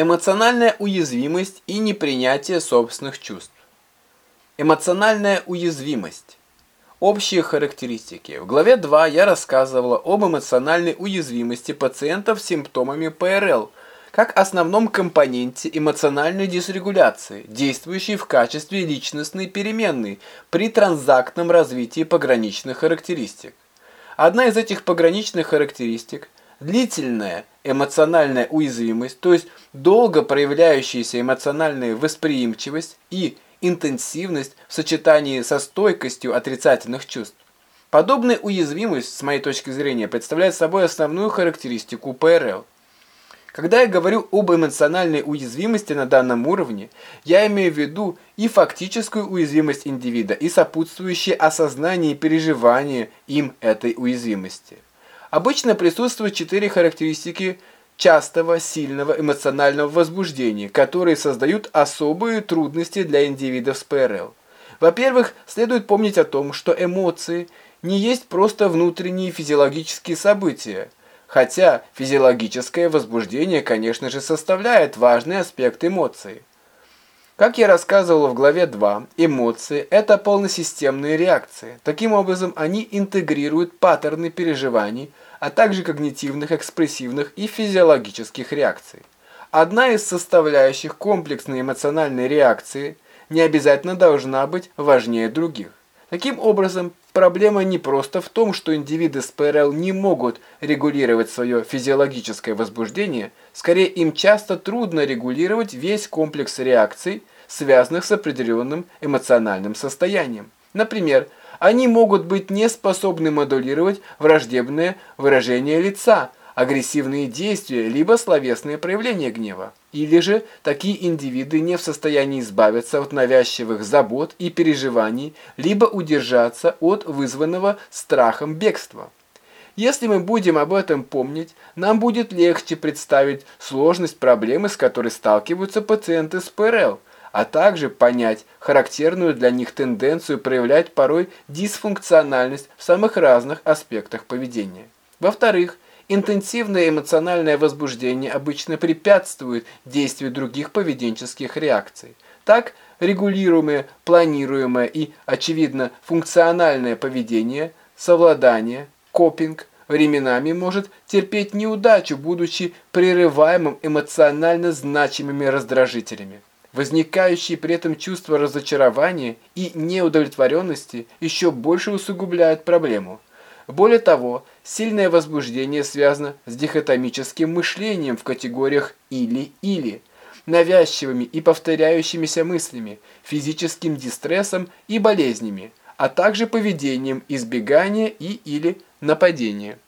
Эмоциональная уязвимость и непринятие собственных чувств. Эмоциональная уязвимость. Общие характеристики. В главе 2 я рассказывала об эмоциональной уязвимости пациентов с симптомами ПРЛ, как основном компоненте эмоциональной дисрегуляции, действующей в качестве личностной переменной при транзактном развитии пограничных характеристик. Одна из этих пограничных характеристик – длительная эмоциональная уязвимость, то есть долго проявляющаяся эмоциональная восприимчивость и интенсивность в сочетании со стойкостью отрицательных чувств. Подобная уязвимость, с моей точки зрения, представляет собой основную характеристику ПРЛ. Когда я говорю об эмоциональной уязвимости на данном уровне, я имею в виду и фактическую уязвимость индивида, и сопутствующее осознание и переживание им этой уязвимости. Обычно присутствуют четыре характеристики частого, сильного эмоционального возбуждения, которые создают особые трудности для индивидов с ПРЛ. Во-первых, следует помнить о том, что эмоции не есть просто внутренние физиологические события, хотя физиологическое возбуждение, конечно же, составляет важный аспект эмоций. Как я рассказывал в главе 2, эмоции – это полносистемные реакции. Таким образом, они интегрируют паттерны переживаний, а также когнитивных, экспрессивных и физиологических реакций. Одна из составляющих комплексной эмоциональной реакции не обязательно должна быть важнее других. Таким образом, проблема не просто в том, что индивиды с ПРЛ не могут регулировать свое физиологическое возбуждение, скорее им часто трудно регулировать весь комплекс реакций, связанных с определенным эмоциональным состоянием. Например, они могут быть не способны модулировать враждебное выражение лица, агрессивные действия, либо словесные проявления гнева. Или же такие индивиды не в состоянии избавиться от навязчивых забот и переживаний, либо удержаться от вызванного страхом бегства. Если мы будем об этом помнить, нам будет легче представить сложность проблемы, с которой сталкиваются пациенты с ПРЛ, а также понять характерную для них тенденцию проявлять порой дисфункциональность в самых разных аспектах поведения. Во-вторых, интенсивное эмоциональное возбуждение обычно препятствует действию других поведенческих реакций. Так, регулируемое, планируемое и, очевидно, функциональное поведение, совладание, копинг временами может терпеть неудачу, будучи прерываемым эмоционально значимыми раздражителями. Возникающие при этом чувства разочарования и неудовлетворенности еще больше усугубляют проблему. Более того, сильное возбуждение связано с дихотомическим мышлением в категориях «или-или», навязчивыми и повторяющимися мыслями, физическим дистрессом и болезнями, а также поведением избегания и или нападения.